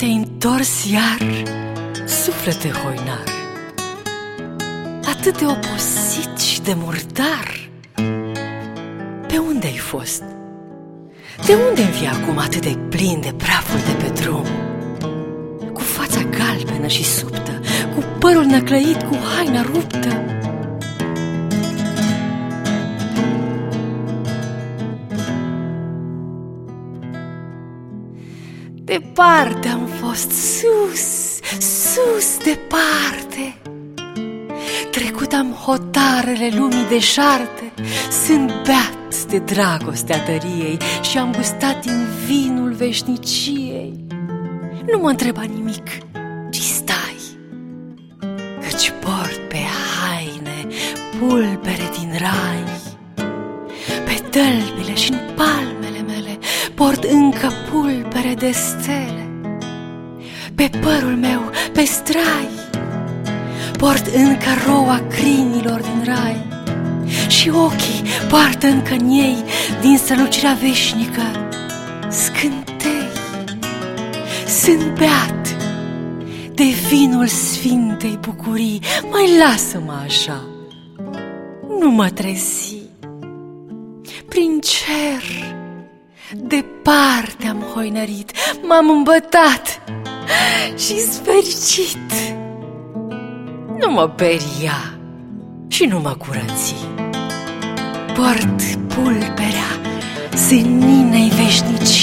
te-ai întors iar, suflete hoinar Atât de obosit și de murdar Pe unde ai fost? De unde învii acum atât de plin de praful de pe drum? Cu fața galbenă și subtă Cu părul năclăit, cu haina ruptă Departe am fost, sus, sus, departe. Trecut am hotarele lumii deșarte Sunt beat de dragostea tăriei Și am gustat din vinul veșniciei. Nu mă întreba nimic, ci stai Căci port pe haine pulbere din rai. Pe tălpile și în palmele mele Port încă pulbere de stele. Pe părul meu, pe strai Port încă roa crinilor din rai. Și ochii poartă încă în ei Din strălucirea veșnică Scântei. Sunt beat De vinul sfintei bucurii. Mai lasă-mă așa Nu mă trezi. Prin cer Departe am hoinărit M-am îmbătat și fericit. Nu mă peria și nu mă curăți. Port pulberea seninei veșnicii